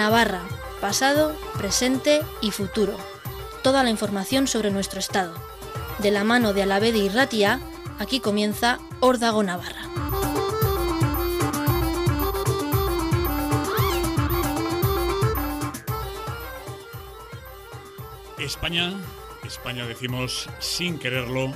Navarra, pasado, presente y futuro. Toda la información sobre nuestro estado. De la mano de Alavede y Ratia, aquí comienza Órdago Navarra. España, España decimos sin quererlo,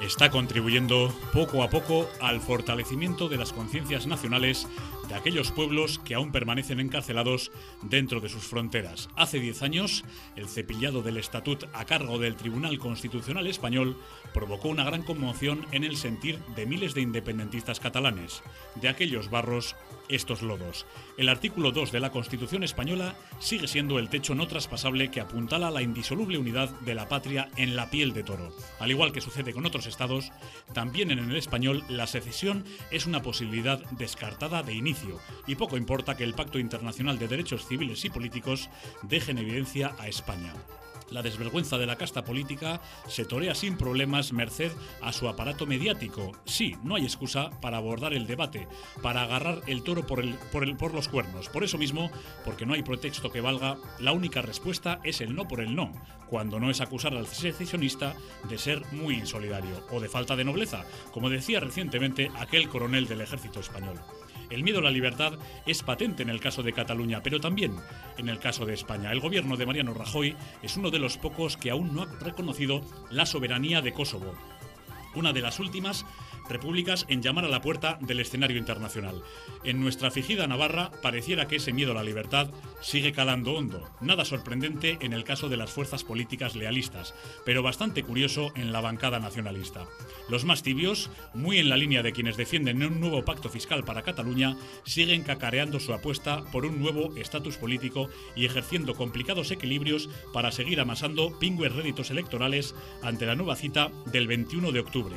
está contribuyendo poco a poco al fortalecimiento de las conciencias nacionales de aquellos pueblos que aún permanecen encarcelados dentro de sus fronteras. Hace diez años, el cepillado del estatut a cargo del Tribunal Constitucional Español provocó una gran conmoción en el sentir de miles de independentistas catalanes. De aquellos barros estos lodos. El artículo 2 de la Constitución española sigue siendo el techo no traspasable que apuntala la indisoluble unidad de la patria en la piel de toro. Al igual que sucede con otros estados, también en el español la secesión es una posibilidad descartada de inicio y poco importa que el Pacto Internacional de Derechos Civiles y Políticos deje en evidencia a España. La desvergüenza de la casta política se torea sin problemas merced a su aparato mediático. Sí, no hay excusa para abordar el debate, para agarrar el toro por, por los cuernos. Por eso mismo, porque no hay pretexto que valga, la única respuesta es el no por el no, cuando no es acusar al secesionista de ser muy insolidario o de falta de nobleza, como decía recientemente aquel coronel del ejército español. El miedo a la libertad es patente en el caso de Cataluña, pero también en el caso de España. El gobierno de Mariano Rajoy es uno de los pocos que aún no ha reconocido la soberanía de Kosovo. Una de las últimas repúblicas en llamar a la puerta del escenario internacional. En nuestra afligida Navarra pareciera que ese miedo a la libertad sigue calando hondo. Nada sorprendente en el caso de las fuerzas políticas lealistas, pero bastante curioso en la bancada nacionalista. Los más tibios, muy en la línea de quienes defienden un nuevo pacto fiscal para Cataluña, siguen cacareando su apuesta por un nuevo estatus político y ejerciendo complicados equilibrios para seguir amasando pingües réditos electorales ante la nueva cita del 21 de octubre.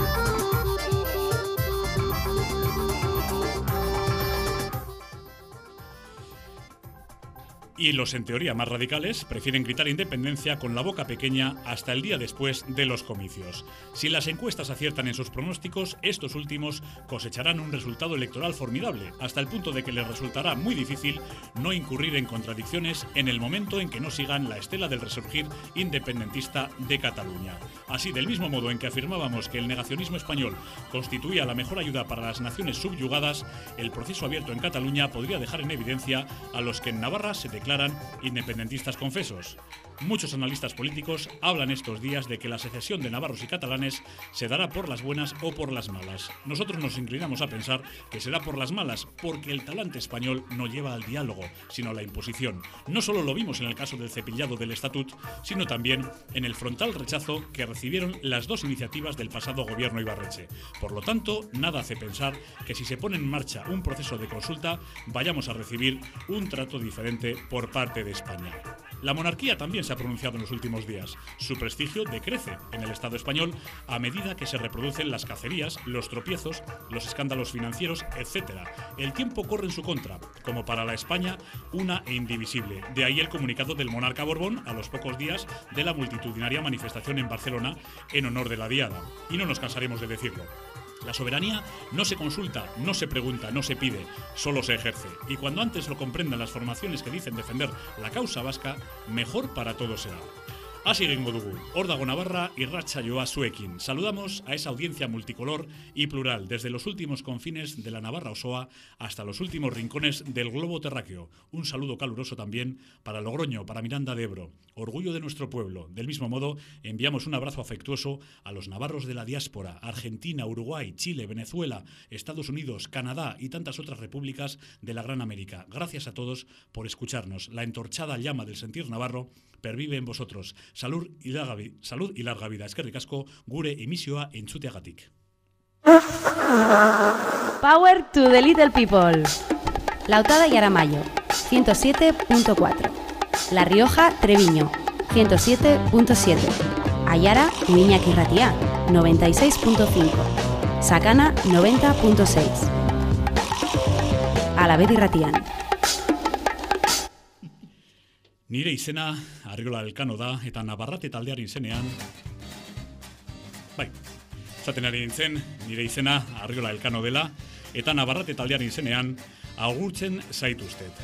Y los en teoría más radicales prefieren gritar independencia con la boca pequeña hasta el día después de los comicios. Si las encuestas aciertan en sus pronósticos, estos últimos cosecharán un resultado electoral formidable, hasta el punto de que les resultará muy difícil no incurrir en contradicciones en el momento en que no sigan la estela del resurgir independentista de Cataluña. Así, del mismo modo en que afirmábamos que el negacionismo español constituía la mejor ayuda para las naciones subyugadas, el proceso abierto en Cataluña podría dejar en evidencia a los que en Navarra se declaran independentistas confesos. Muchos analistas políticos hablan estos días de que la secesión de navarros y catalanes se dará por las buenas o por las malas. Nosotros nos inclinamos a pensar que será por las malas, porque el talante español no lleva al diálogo, sino a la imposición. No solo lo vimos en el caso del cepillado del estatut, sino también en el frontal rechazo que recibieron las dos iniciativas del pasado gobierno Ibarreche. Por lo tanto, nada hace pensar que si se pone en marcha un proceso de consulta, vayamos a recibir un trato diferente por parte de España. La monarquía también se ha pronunciado en los últimos días. Su prestigio decrece en el Estado español a medida que se reproducen las cacerías, los tropiezos, los escándalos financieros, etc. El tiempo corre en su contra, como para la España una e indivisible. De ahí el comunicado del monarca Borbón a los pocos días de la multitudinaria manifestación en Barcelona en honor de la diada. Y no nos cansaremos de decirlo. La soberanía no se consulta, no se pregunta, no se pide, solo se ejerce. Y cuando antes lo comprendan las formaciones que dicen defender la causa vasca, mejor para todos será. Así egingo dugu, Órdago Navarra y Racha Joa Suekin. Saludamos a esa audiencia multicolor y plural, desde los últimos confines de la Navarra Osoa hasta los últimos rincones del globo terráqueo. Un saludo caluroso también para Logroño, para Miranda de Ebro, orgullo de nuestro pueblo. Del mismo modo, enviamos un abrazo afectuoso a los navarros de la diáspora, Argentina, Uruguay, Chile, Venezuela, Estados Unidos, Canadá y tantas otras repúblicas de la Gran América. Gracias a todos por escucharnos. La entorchada llama del sentir navarro pervive en vosotros. Salud y larga, salud y larga vida. Eskerrik asko gure emisioa entzuteagatik. Power to the Little People. Lautada y Aramayo, 107.4. La Rioja, Treviño, 107.7. Ayara, Iñaki Irratia, 96.5. Sacana, 90.6. Alaved Irratian. Nire izena Arriola Elkano da eta Navarrate taldearen izenean Bai. Zaten ari nintzen, nire izena, Arriola Elkano dela, eta Navarrate taldean izenean, agurtzen zaituztet.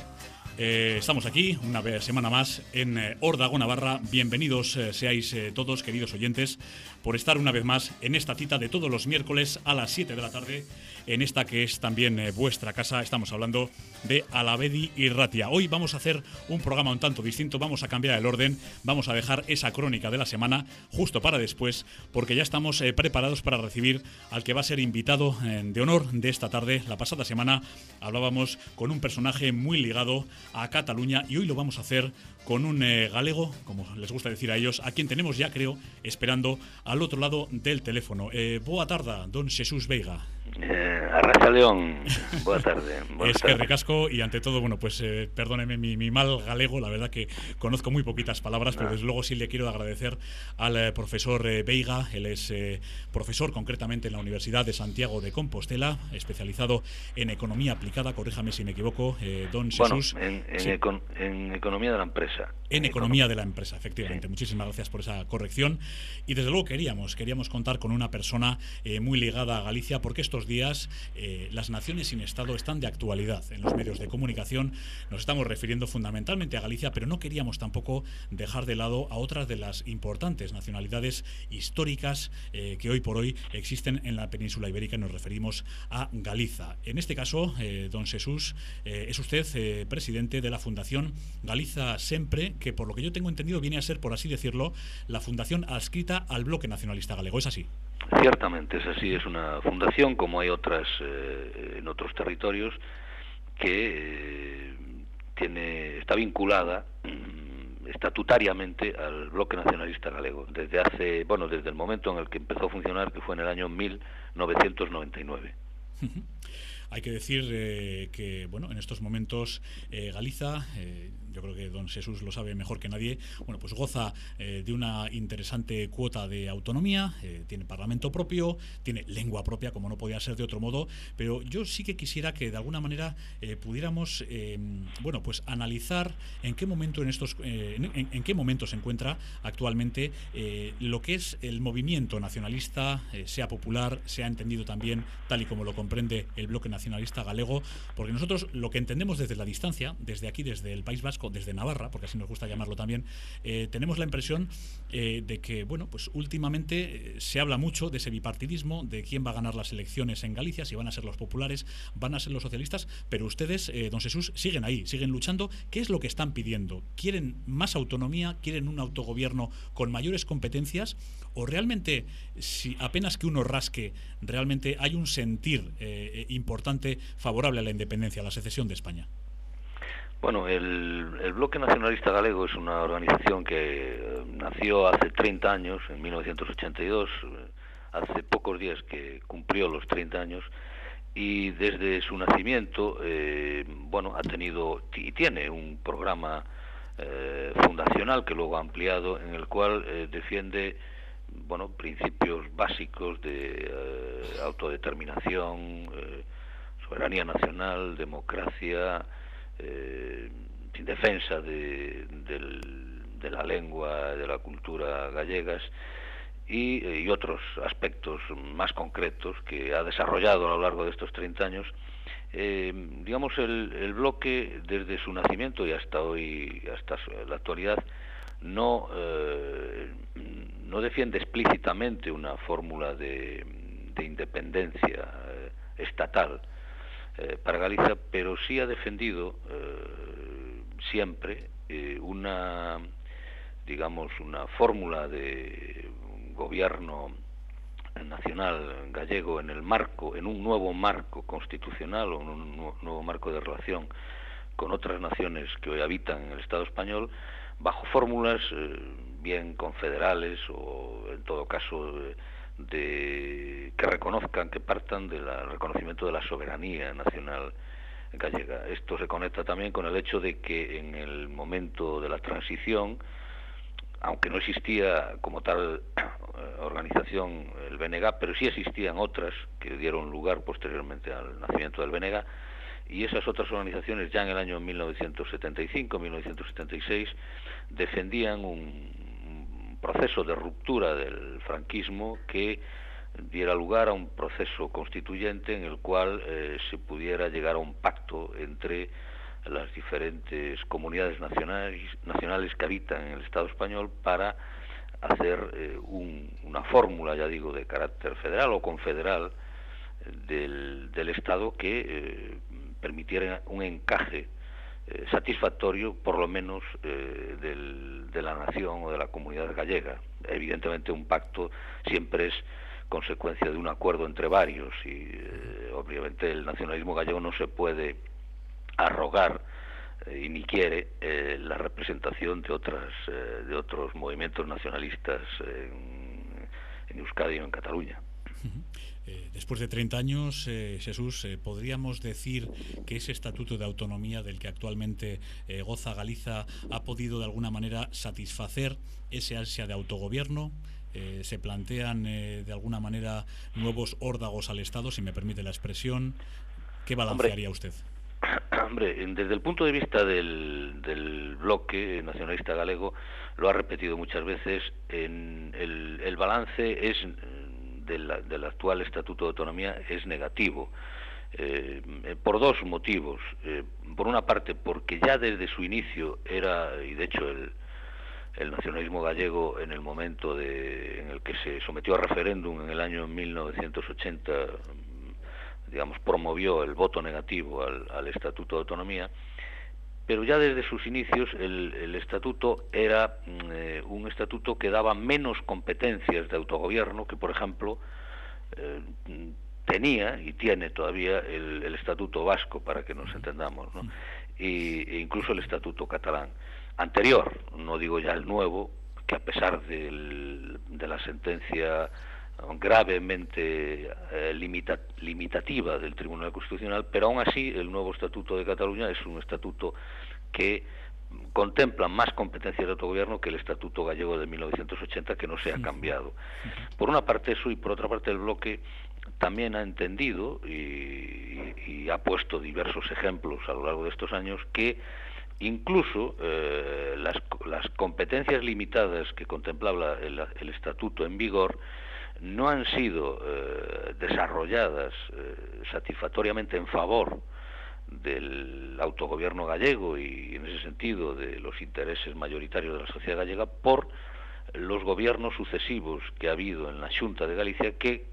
Eh, estamos aquí una semana más en eh, Ordago Navarra. Bienvenidos eh, seáis eh, todos, queridos oyentes, por estar una vez más en esta cita de todos los miércoles a las 7 de la tarde en esta que es también vuestra casa. Estamos hablando de Alavedi y Ratia. Hoy vamos a hacer un programa un tanto distinto, vamos a cambiar el orden, vamos a dejar esa crónica de la semana justo para después, porque ya estamos preparados para recibir al que va a ser invitado de honor de esta tarde. La pasada semana hablábamos con un personaje muy ligado a Cataluña y hoy lo vamos a hacer con un eh, galego, como les gusta decir a ellos, a quien tenemos ya, creo, esperando al otro lado del teléfono. Eh, boa tarda, don Jesús Veiga. Eh, Arracha León, buenas Es que tardes. recasco y ante todo, bueno, pues eh, perdóneme mi, mi mal galego, la verdad que conozco muy poquitas palabras, pero desde luego sí le quiero agradecer al eh, profesor eh, Veiga, él es eh, profesor concretamente en la Universidad de Santiago de Compostela, especializado en economía aplicada, corríjame si me equivoco, eh, don Bueno, Jesús. en, en Sí. econ- en economía de la empresa. En economía de la empresa, efectivamente. Muchísimas gracias por esa corrección. Y desde luego queríamos, queríamos contar con una persona muy ligada a Galicia, porque estos días eh, las naciones sin Estado están de actualidad en los medios de comunicación. Nos estamos refiriendo fundamentalmente a Galicia, pero no queríamos tampoco dejar de lado a otras de las importantes nacionalidades históricas eh, que hoy por hoy existen en la península ibérica. Nos referimos a Galiza. En este caso, eh, don Jesús, es usted presidente de la Fundación Galiza Sempre, que por lo que yo tengo entendido viene a ser, por así decirlo, la fundación adscrita al bloque nacionalista galego. ¿Es así? Ciertamente es así, es una fundación, como hay otras eh, en otros territorios, que eh, tiene está vinculada mm, estatutariamente al bloque nacionalista galego. Desde hace bueno desde el momento en el que empezó a funcionar que fue en el año 1999 Hay que decir eh, que, bueno, en estos momentos eh, Galiza, eh, yo creo que don Jesús lo sabe mejor que nadie, bueno, pues goza eh, de una interesante cuota de autonomía, eh, tiene parlamento propio, tiene lengua propia, como no podía ser de otro modo, pero yo sí que quisiera que de alguna manera eh, pudiéramos, eh, bueno, pues analizar en qué momento en estos, en, qué momento se encuentra actualmente lo que es el movimiento nacionalista, sea popular, sea entendido también tal y como lo comprende el bloque nacionalista galego, porque nosotros lo que entendemos desde la distancia, desde aquí, desde el País Vasco, desde Navarra, porque así nos gusta llamarlo también, eh, tenemos la impresión eh, de que, bueno, pues últimamente eh, se habla mucho de ese bipartidismo, de quién va a ganar las elecciones en Galicia, si van a ser los populares, van a ser los socialistas, pero ustedes, don Jesús, siguen ahí, siguen luchando. ¿Qué es lo que están pidiendo? ¿Quieren más autonomía? ¿Quieren un autogobierno con mayores competencias? ¿O realmente, si apenas que uno rasque, realmente hay un sentir importante favorable a la independencia, a la secesión de España? Bueno, el, Bloque Nacionalista Galego es una organización que eh, nació hace 30 años, en 1982, eh, hace pocos días que cumplió los 30 años, y desde su nacimiento, eh, bueno, ha tenido y tiene un programa fundacional que luego ha ampliado, en el cual defiende, bueno, principios básicos de autodeterminación, soberanía nacional, democracia, eh, en defensa de, la lengua, de la cultura gallegas y, eh, y otros aspectos más concretos que ha desarrollado a lo largo de estos 30 años. Eh, digamos, el, bloque desde su nacimiento y hasta hoy, hasta la actualidad, no, eh, no defiende explícitamente una fórmula de, de independencia estatal eh, para Galicia, pero sí ha defendido eh, siempre eh, una, digamos, una fórmula de gobierno nacional gallego en el marco, en un nuevo marco constitucional o en un nu- nuevo marco de relación con otras naciones que hoy habitan en el Estado español, bajo fórmulas bien confederales o en todo caso de que reconozcan, que partan del reconocimiento de la soberanía nacional gallega. Esto se conecta también con el hecho de que en el momento de la transición, aunque no existía como tal eh, organización el BNG, pero sí existían otras que dieron lugar posteriormente al nacimiento del BNG, y esas otras organizaciones ya en el año 1975-1976 defendían un, un proceso de ruptura del franquismo que diera lugar a un proceso constituyente en el cual se pudiera llegar a un pacto entre las diferentes comunidades nacionales, que habitan en el Estado español para hacer eh, una fórmula, ya digo, de carácter federal o confederal del, del Estado que eh, permitiera un encaje eh, satisfactorio, por lo menos, de la nación o de la comunidad gallega. Evidentemente, un pacto siempre es consecuencia de un acuerdo entre varios y, obviamente, el nacionalismo gallego no se puede arrogar eh, y ni quiere eh, la representación de otras eh, de otros movimientos nacionalistas en, en Euskadi o en Cataluña. Después de 30 años, Jesús, ¿podríamos decir que ese estatuto de autonomía del que actualmente goza Galiza ha podido de alguna manera satisfacer ese ansia de autogobierno? ¿Se plantean de alguna manera nuevos órdagos al Estado, si me permite la expresión? ¿Qué balancearía usted? Hombre, desde el punto de vista del, del bloque nacionalista galego, lo ha repetido muchas veces, en el, el balance es del actual Estatuto de Autonomía es negativo. Eh, por dos motivos. Eh, por una parte, porque ya desde su inicio era, y de hecho el, nacionalismo gallego en el momento de, en el que se sometió a referéndum en el año 1980 digamos, promovió el voto negativo al, Estatuto de Autonomía, pero ya desde sus inicios el, estatuto era mm, eh, un estatuto que daba menos competencias de autogobierno que, por ejemplo, eh, tenía y tiene todavía el, estatuto vasco, para que nos entendamos, ¿no? y, e incluso el estatuto catalán. Anterior, no digo ya el nuevo, que a pesar de la sentencia gravemente eh, limitativa del Tribunal Constitucional, pero aún así el nuevo Estatuto de Cataluña es un estatuto que contempla más competencias de autogobierno que el Estatuto Gallego de 1980, que no se ha cambiado. Por una parte eso y por otra parte el bloque también ha entendido y, ha puesto diversos ejemplos a lo largo de estos años que incluso eh, las, competencias limitadas que contemplaba el Estatuto en vigor no han sido eh, desarrolladas eh, satisfactoriamente en favor del autogobierno gallego y en ese sentido de los intereses mayoritarios de la sociedad gallega por los gobiernos sucesivos que ha habido en la Junta de Galicia que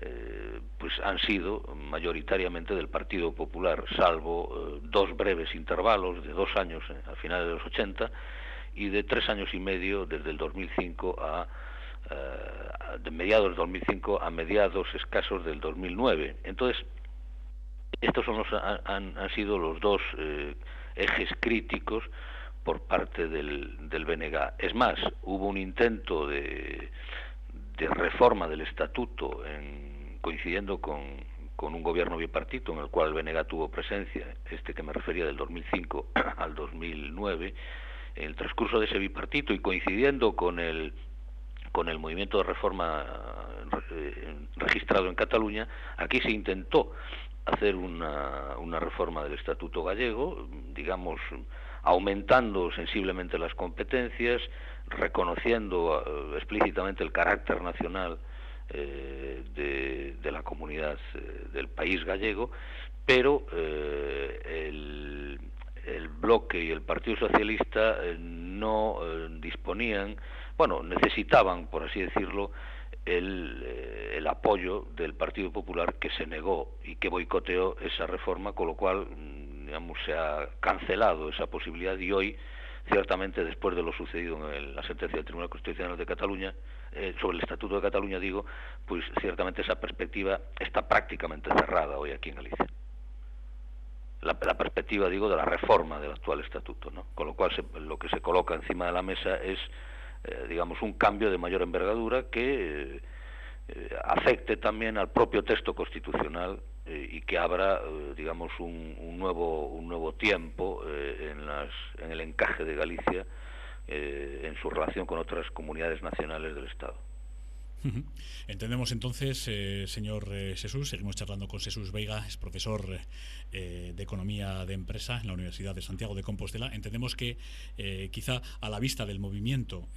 eh, pues han sido mayoritariamente del Partido Popular, salvo dos breves intervalos de dos años a finales de los 80 y de tres años y medio desde el 2005 a de mediados del 2005 a mediados escasos del 2009. Entonces, estos son los, han, sido los dos eh, ejes críticos por parte del, del. Es más, hubo un intento de, reforma del estatuto en, coincidiendo con, con un gobierno bipartito en el cual el BNG tuvo presencia, este que me refería del 2005 al 2009, en el transcurso de ese bipartito y coincidiendo con el con el movimiento de reforma eh, registrado en Cataluña, aquí se intentó hacer una, reforma del Estatuto gallego, digamos, aumentando sensiblemente las competencias, reconociendo eh, explícitamente el carácter nacional eh, de, la comunidad del país gallego, pero el, bloque y el Partido Socialista no disponían bueno, necesitaban, por así decirlo, el, eh, el, apoyo del Partido Popular que se negó y que boicoteó esa reforma, con lo cual, mm, se ha cancelado esa posibilidad y hoy, ciertamente, después de lo sucedido en la sentencia del Tribunal Constitucional de Cataluña, eh, sobre el Estatuto de Cataluña, digo, pues ciertamente esa perspectiva está prácticamente cerrada hoy aquí en Galicia. La, perspectiva, digo, de la reforma del actual estatuto, ¿no? Con lo cual lo que se coloca encima de la mesa es eh, digamos, un cambio de mayor envergadura que eh, afecte también al propio texto constitucional eh, y que abra, digamos, un, nuevo, un nuevo tiempo en el encaje de Galicia en su relación con otras comunidades nacionales del Estado. Entendemos entonces, eh, señor eh, Jesús, seguimos charlando con Jesús Veiga, es profesor eh, de Economía de Empresa en la Universidad de Santiago de Compostela. Entendemos que quizá a la vista del movimiento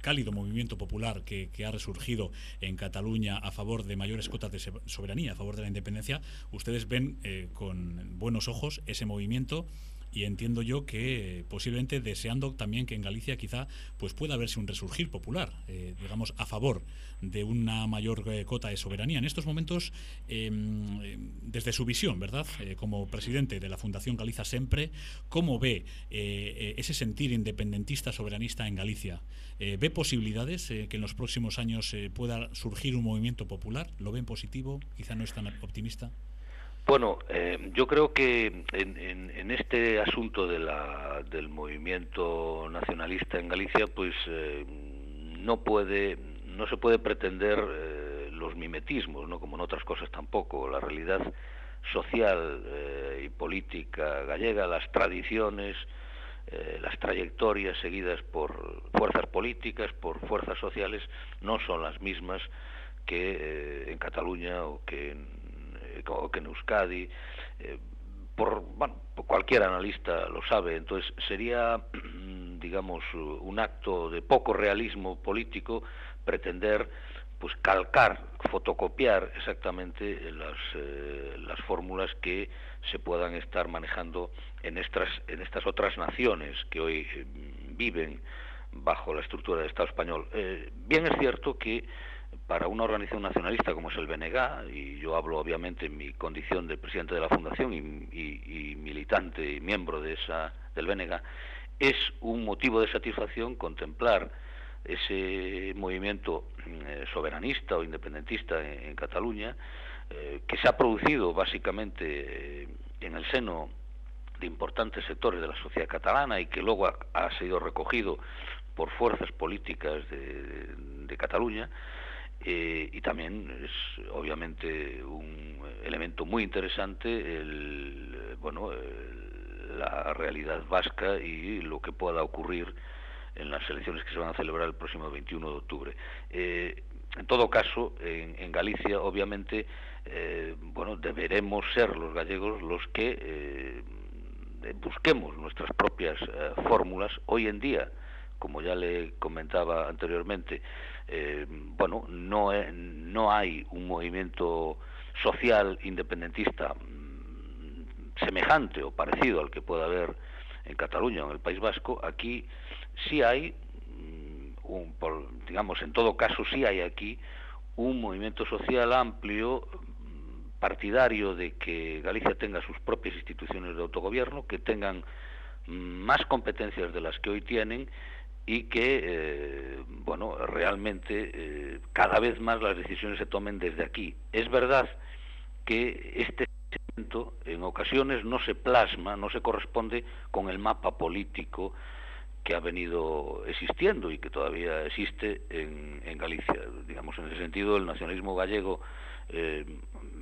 cálido movimiento popular que, que, ha resurgido en Cataluña a favor de mayores cotas de soberanía, a favor de la independencia, ustedes ven con buenos ojos ese movimiento y entiendo yo que posiblemente deseando también que en Galicia quizá pues pueda verse un resurgir popular, eh, digamos, a favor de una mayor eh, cota de soberanía. En estos momentos, em, desde su visión, ¿verdad? Eh, como presidente de la Fundación Galiza Siempre, ¿cómo ve ese sentir independentista soberanista en Galicia? ¿Ve posibilidades que en los próximos años pueda surgir un movimiento popular? ¿Lo ven positivo? Quizá no es tan optimista. Bueno, eh, yo creo que en, este asunto de la, del movimiento nacionalista en Galicia, pues eh, no puede, no se puede pretender eh, los mimetismos, no como en otras cosas tampoco. La realidad social y política gallega, las tradiciones, las trayectorias seguidas por fuerzas políticas, por fuerzas sociales, no son las mismas que en Cataluña o que en que en Euskadi, eh, por, bueno, cualquier analista lo sabe, entonces sería, digamos, un acto de poco realismo político pretender pues calcar, fotocopiar exactamente las, eh, las fórmulas que se puedan estar manejando en estas, en estas otras naciones que hoy eh, viven bajo la estructura del Estado español. bien es cierto que para una organización nacionalista como es el BNG, y yo hablo obviamente en mi condición de presidente de la Fundación y, militante y miembro de esa, del BNG, es un motivo de satisfacción contemplar ese movimiento eh, soberanista o independentista en, Cataluña, eh, que se ha producido básicamente eh, en el seno de importantes sectores de la sociedad catalana y que luego ha, sido recogido por fuerzas políticas de Cataluña, eh, y también es obviamente un elemento muy interesante el, bueno, la realidad vasca y lo que pueda ocurrir en las elecciones que se van a celebrar el próximo 21 de octubre. Eh, en todo caso, en, Galicia, obviamente, eh, bueno, deberemos ser los gallegos los que busquemos nuestras propias fórmulas hoy en día como ya le comentaba anteriormente, eh, bueno, no, no hay un movimiento social independentista mm, semejante o parecido al que pueda haber en Cataluña o en el País Vasco. Aquí sí hay, mm, digamos, en todo caso sí hay aquí un movimiento social amplio mm, partidario de que Galicia tenga sus propias instituciones de autogobierno, que tengan más competencias de las que hoy tienen y que, eh, bueno, realmente eh, cada vez más las decisiones se tomen desde aquí. Es verdad que este sentimiento en ocasiones no se plasma, no se corresponde con el mapa político que ha venido existiendo y que todavía existe en, en Galicia. Digamos, en ese sentido, el nacionalismo gallego eh,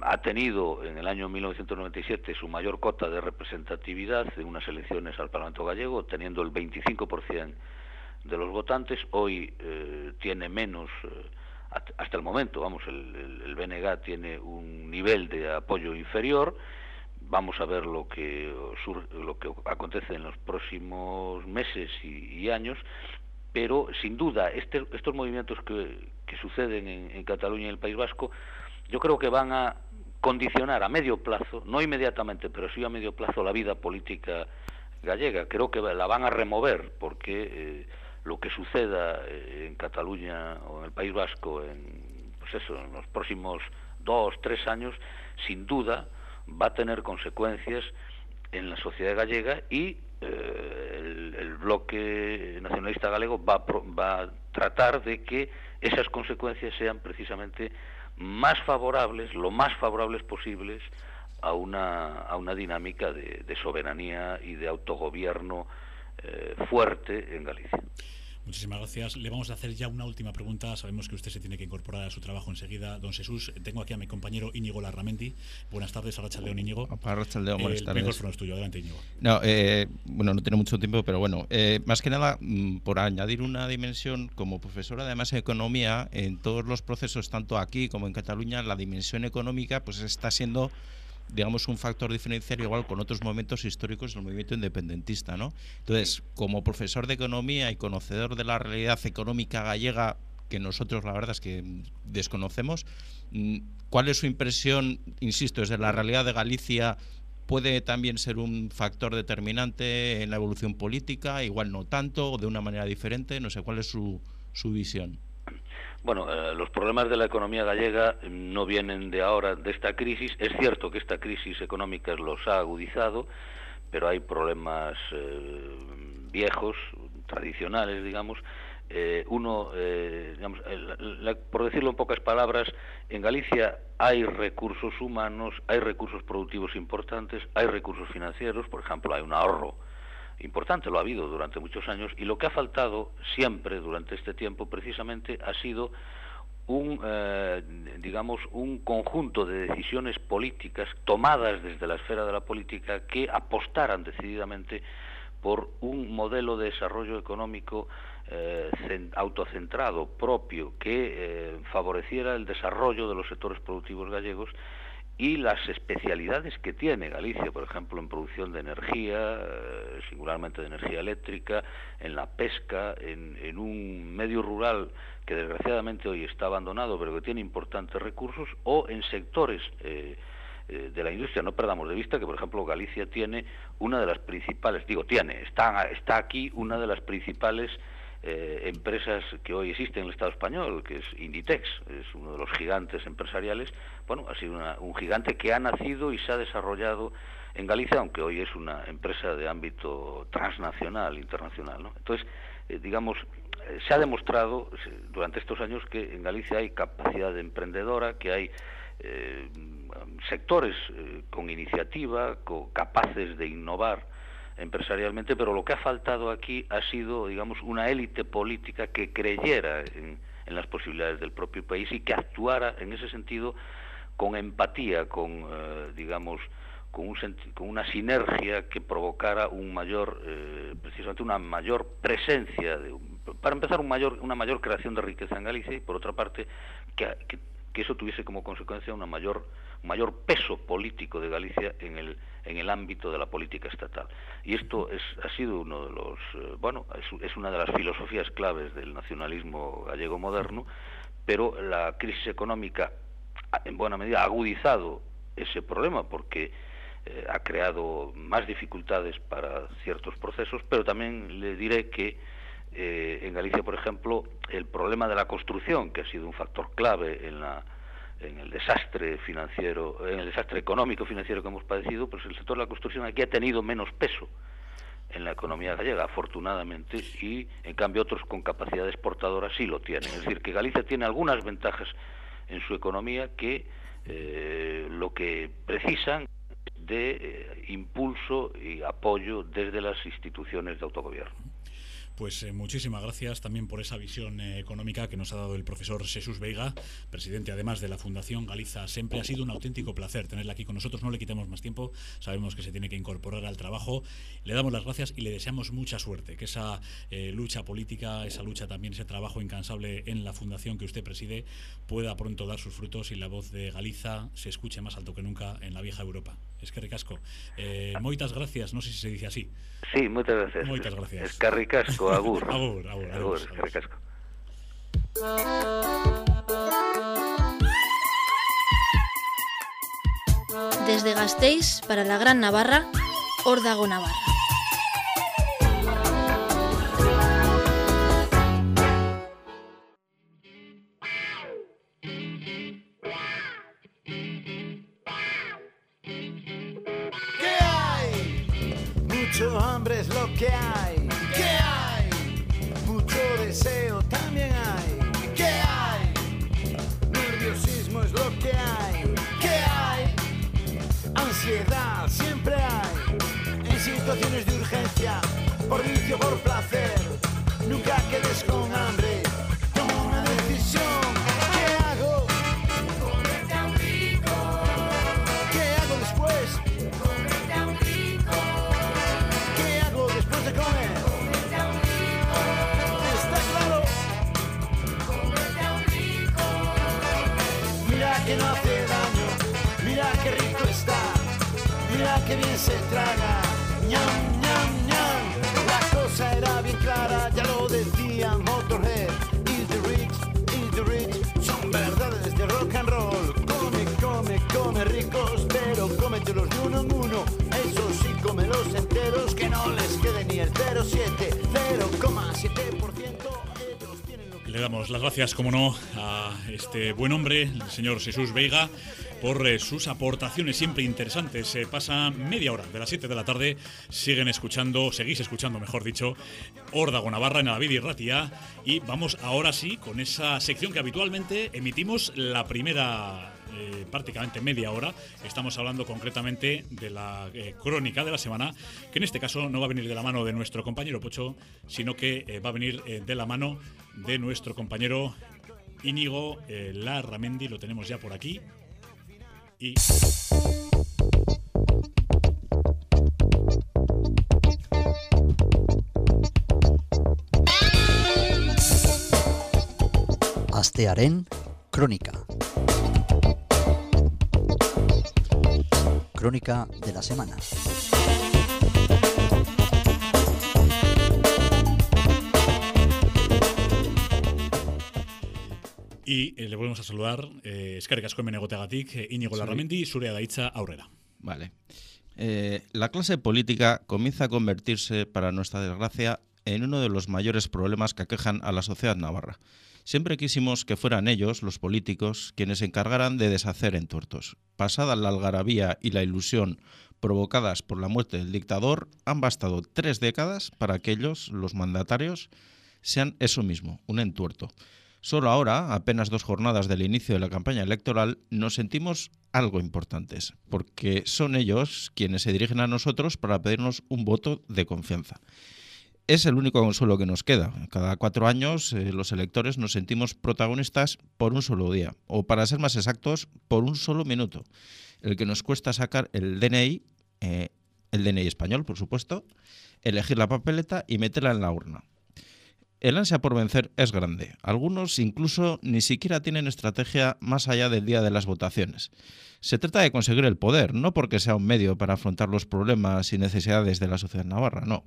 ha tenido en el año 1997 su mayor cota de representatividad en unas elecciones al Parlamento gallego, teniendo el 25% de los votantes, hoy eh, tiene menos, eh, hasta el momento, vamos, el, el, BNG tiene un nivel de apoyo inferior, vamos a ver lo que, lo que acontece en los próximos meses y, años, pero sin duda este, estos movimientos que, que suceden en, Cataluña y el País Vasco, yo creo que van a condicionar a medio plazo, no inmediatamente, pero sí a medio plazo la vida política gallega. Creo que la van a remover porque eh, lo que suceda eh, en Cataluña o en el País Vasco en, pues eso, en los próximos dos, tres años, sin duda va a tener consecuencias en la sociedad gallega y eh, el, bloque nacionalista galego va, va a tratar de que esas consecuencias sean precisamente más favorables, lo más favorables posibles a una, a una dinámica de, soberanía y de autogobierno eh, fuerte en Galicia. Muchísimas gracias. Le vamos a hacer ya una última pregunta. Sabemos que usted se tiene que incorporar a su trabajo enseguida. Don Jesús, tengo aquí a mi compañero Íñigo Larramendi. Buenas tardes, León Íñigo. Para León, buenas tardes. El micrófono es tuyo. Adelante, Íñigo. No, eh, bueno, no tiene mucho tiempo, pero bueno, eh, más que nada, mm, por añadir una dimensión, como profesora además de economía, en todos los procesos, tanto aquí como en Cataluña, la dimensión económica pues está siendo digamos, un factor diferencial igual con otros momentos históricos del movimiento independentista, ¿no? Entonces, como profesor de economía y conocedor de la realidad económica gallega, que nosotros la verdad es que desconocemos, mm, ¿cuál es su impresión, insisto, desde la realidad de Galicia? ¿Puede también ser un factor determinante en la evolución política? Igual no tanto, o de una manera diferente, no sé, ¿cuál es su, su visión? Bueno, eh, los problemas de la economía gallega no vienen de ahora, de esta crisis. Es cierto que esta crisis económica los ha agudizado, pero hay problemas eh, viejos, tradicionales, digamos. Eh, uno, digamos, por decirlo en pocas palabras, en Galicia hay recursos humanos, hay recursos productivos importantes, hay recursos financieros, por ejemplo, hay un ahorro importante, lo ha habido durante muchos años, y lo que ha faltado siempre durante este tiempo precisamente ha sido un, eh, digamos, un conjunto de decisiones políticas tomadas desde la esfera de la política que apostaran decididamente por un modelo de desarrollo económico eh, autocentrado, propio, que eh, favoreciera el desarrollo de los sectores productivos gallegos y las especialidades que tiene Galicia, por ejemplo, en producción de energía, eh, singularmente de energía eléctrica, en la pesca, en, un medio rural que desgraciadamente hoy está abandonado, pero que tiene importantes recursos, o en sectores eh, eh, de la industria. No perdamos de vista que, por ejemplo, Galicia tiene una de las principales, digo, tiene, está, está aquí una de las principales eh, empresas que hoy existen en el Estado español, que es Inditex, es uno de los gigantes empresariales, bueno, ha sido un gigante que ha nacido y se ha desarrollado en Galicia, aunque hoy es una empresa de ámbito transnacional, internacional. Entonces, eh, digamos, eh, se ha demostrado durante estos años que en Galicia hay capacidad de emprendedora, que hay sectores con iniciativa, capaces de innovar, empresarialmente, pero lo que ha faltado aquí ha sido, digamos, una élite política que creyera en, las posibilidades del propio país y que actuara en ese sentido con empatía, con, eh, digamos, con, un con, una sinergia que provocara un mayor, eh, precisamente una mayor presencia, de, para empezar, un mayor, una mayor creación de riqueza en Galicia y, por otra parte, que, eso tuviese como consecuencia una mayor, mayor peso político de Galicia en el en el ámbito de la política estatal. Y esto es, ha sido uno de los, eh, bueno, es, una de las filosofías claves del nacionalismo gallego moderno, pero la crisis económica en buena medida ha agudizado ese problema porque eh, ha creado más dificultades para ciertos procesos, pero también le diré que eh, en Galicia, por ejemplo, el problema de la construcción, que ha sido un factor clave en la en el desastre financiero, en el desastre económico financiero que hemos padecido, pues el sector de la construcción aquí ha tenido menos peso en la economía gallega, afortunadamente, y en cambio otros con capacidad exportadora sí lo tienen. Es decir, que Galicia tiene algunas ventajas en su economía que eh, lo que precisan de eh, impulso y apoyo desde las instituciones de autogobierno. Pues eh, muchísimas gracias también por esa visión eh, económica que nos ha dado el profesor Jesús Veiga, presidente además de la Fundación Galiza Siempre. Ha sido un auténtico placer tenerla aquí con nosotros. No le quitemos más tiempo. Sabemos que se tiene que incorporar al trabajo. Le damos las gracias y le deseamos mucha suerte. Que esa eh, lucha política, esa lucha también, ese trabajo incansable en la fundación que usted preside pueda pronto dar sus frutos y la voz de Galiza se escuche más alto que nunca en la vieja Europa. Es que ricasco. Eh, moitas gracias, no sé si se dice así. Sí, muchas gracias. Moitas gracias. Es que ricasco, agur. agur, agur, agur, ricasco. Desde Gasteiz para la Gran Navarra, Ordago Navarra. Siempre hay. En situaciones de urgencia, por vicio, por placer. Que bien se traga. ñam, ñam, ñam. La cosa era bien clara, ya lo decía Motorhead. Eat the rich, eat the rich, son verdades de rock and roll. Come, come, come ricos, pero cómetelos de uno en uno. Eso sí, cómelos enteros, que no les quede ni el 0,7, 0,7%. Ellos tienen lo que Le damos las gracias, como no, a este buen hombre, el señor Jesús Veiga, por eh, sus aportaciones siempre interesantes. Se pasa media hora de las 7 de la tarde, siguen escuchando, seguís escuchando, mejor dicho, Órdago Navarra en la y Ratia. Y vamos ahora sí con esa sección que habitualmente emitimos la primera eh, prácticamente media hora. Estamos hablando concretamente de la eh, crónica de la semana, que en este caso no va a venir de la mano de nuestro compañero Pocho, sino que va a venir de la mano de nuestro compañero Íñigo Larramendi. Lo tenemos ya por aquí. Y Crónica. Crónica de la semana. Y eh, le volvemos a saludar. Eh, eskerrik asko hemen egoteagatik, eh, Íñigo Larramendi, aurrera. Vale. Eh, la clase política comienza a convertirse, para nuestra desgracia, en uno de los mayores problemas que aquejan a la sociedad navarra. Siempre quisimos que fueran ellos, los políticos, quienes se encargaran de deshacer entuertos. Pasada la algarabía y la ilusión provocadas por la muerte del dictador, han bastado tres décadas para que ellos, los mandatarios, sean eso mismo, un entuerto. Solo ahora, apenas dos jornadas del inicio de la campaña electoral, nos sentimos algo importantes, porque son ellos quienes se dirigen a nosotros para pedirnos un voto de confianza. Es el único consuelo que nos queda. Cada cuatro años eh, los electores nos sentimos protagonistas por un solo día, o para ser más exactos, por un solo minuto, el que nos cuesta sacar el DNI, eh, el DNI español, por supuesto, elegir la papeleta y meterla en la urna. El ansia por vencer es grande. Algunos incluso ni siquiera tienen estrategia más allá del día de las votaciones. Se trata de conseguir el poder, no porque sea un medio para afrontar los problemas y necesidades de la sociedad navarra, no.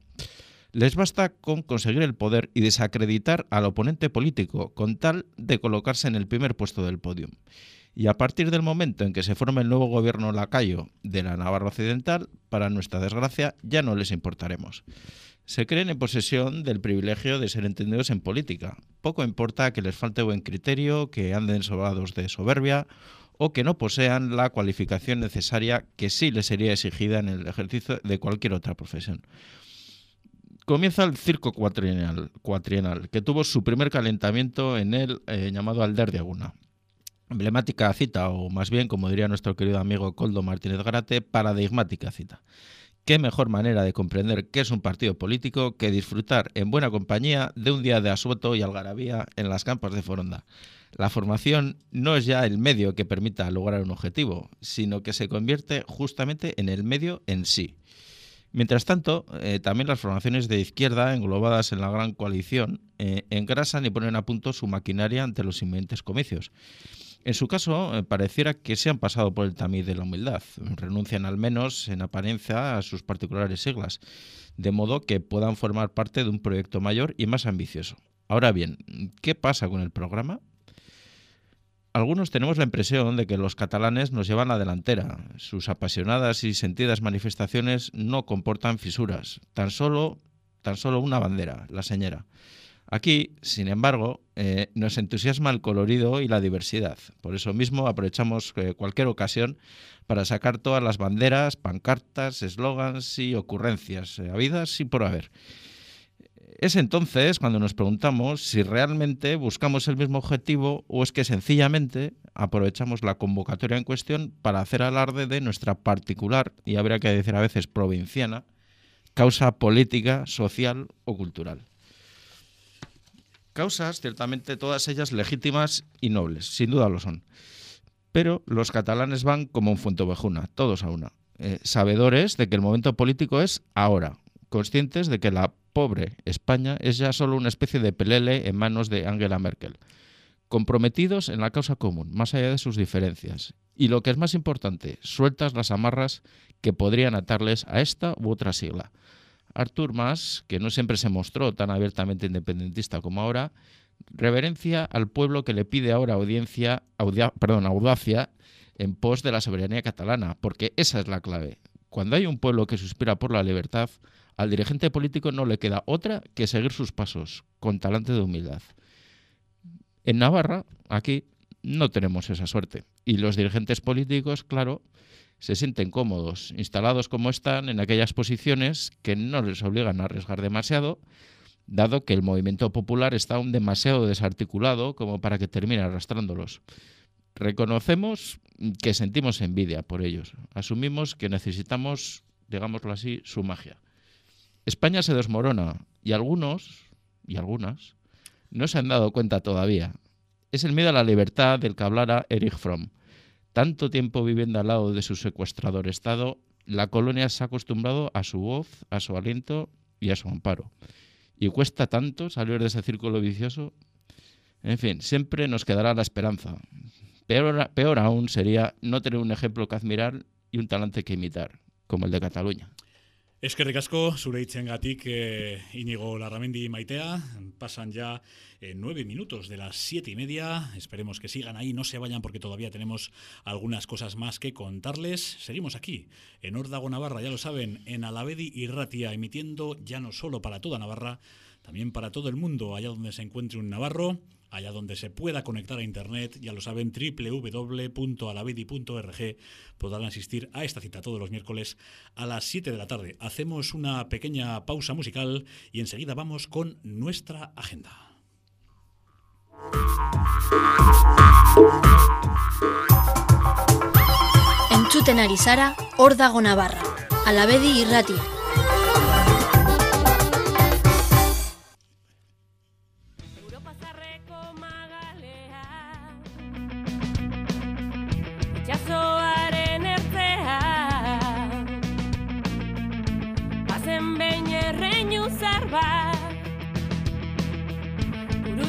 Les basta con conseguir el poder y desacreditar al oponente político con tal de colocarse en el primer puesto del podio. Y a partir del momento en que se forme el nuevo gobierno lacayo de la Navarra Occidental, para nuestra desgracia, ya no les importaremos se creen en posesión del privilegio de ser entendidos en política. Poco importa que les falte buen criterio, que anden sobrados de soberbia o que no posean la cualificación necesaria que sí les sería exigida en el ejercicio de cualquier otra profesión. Comienza el circo cuatrienal, que tuvo su primer calentamiento en el eh, llamado Alder de Aguna. Emblemática cita, o más bien, como diría nuestro querido amigo Coldo Martínez Garate, paradigmática cita. ¿Qué mejor manera de comprender qué es un partido político que disfrutar en buena compañía de un día de asueto y algarabía en las campas de Foronda? La formación no es ya el medio que permita lograr un objetivo, sino que se convierte justamente en el medio en sí. Mientras tanto, eh, también las formaciones de izquierda, englobadas en la gran coalición, eh, engrasan y ponen a punto su maquinaria ante los inminentes comicios. En su caso, eh, pareciera que se han pasado por el tamiz de la humildad. Renuncian al menos en apariencia a sus particulares siglas, de modo que puedan formar parte de un proyecto mayor y más ambicioso. Ahora bien, ¿qué pasa con el programa? Algunos tenemos la impresión de que los catalanes nos llevan la delantera. Sus apasionadas y sentidas manifestaciones no comportan fisuras, tan solo, tan solo una bandera, la señera. Aquí, sin embargo, eh, nos entusiasma el colorido y la diversidad. Por eso mismo aprovechamos eh, cualquier ocasión para sacar todas las banderas, pancartas, eslogans y ocurrencias eh, habidas y por haber. Es entonces cuando nos preguntamos si realmente buscamos el mismo objetivo o es que sencillamente aprovechamos la convocatoria en cuestión para hacer alarde de nuestra particular, y habría que decir a veces provinciana, causa política, social o cultural. Causas, ciertamente todas ellas legítimas y nobles, sin duda lo son. Pero los catalanes van como un fuentovejuna, todos a una. Eh, sabedores de que el momento político es ahora, conscientes de que la pobre España es ya solo una especie de pelele en manos de Angela Merkel. comprometidos en la causa común, más allá de sus diferencias. Y lo que es más importante, sueltas las amarras que podrían atarles a esta u otra sigla. Artur Mas, que no siempre se mostró tan abiertamente independentista como ahora, reverencia al pueblo que le pide ahora audiencia, perdón, audacia en pos de la soberanía catalana, porque esa es la clave. Cuando hay un pueblo que suspira por la libertad, al dirigente político no le queda otra que seguir sus pasos, con talante de humildad. En Navarra, aquí, no tenemos esa suerte. Y los dirigentes políticos, claro, se sienten cómodos, instalados como están en aquellas posiciones que no les obligan a arriesgar demasiado, dado que el movimiento popular está aún demasiado desarticulado como para que termine arrastrándolos. Reconocemos que sentimos envidia por ellos. Asumimos que necesitamos, digámoslo así, su magia. España se desmorona y algunos, y algunas, no se han dado cuenta todavía. Es el miedo a la libertad del que hablara Erich Fromm. Tanto tiempo viviendo al lado de su secuestrador Estado, la colonia se ha acostumbrado a su voz, a su aliento y a su amparo. Y cuesta tanto salir de ese círculo vicioso. En fin, siempre nos quedará la esperanza. Peor, peor aún sería no tener un ejemplo que admirar y un talante que imitar, como el de Cataluña. Es que recasco, gatik eh, Íñigo Larramendi y Maitea. Pasan ya eh, nueve minutos de las siete y media. Esperemos que sigan ahí, no se vayan porque todavía tenemos algunas cosas más que contarles. Seguimos aquí, en Ordago Navarra, ya lo saben, en Alavedi y Ratia, emitiendo ya no solo para toda Navarra, también para todo el mundo, allá donde se encuentre un navarro allá donde se pueda conectar a Internet, ya lo saben, www.alavedi.org, podrán asistir a esta cita todos los miércoles a las 7 de la tarde. Hacemos una pequeña pausa musical y enseguida vamos con nuestra agenda. Entzuten ari zara, hor dago Navarra, alabedi irratia. bat. Buru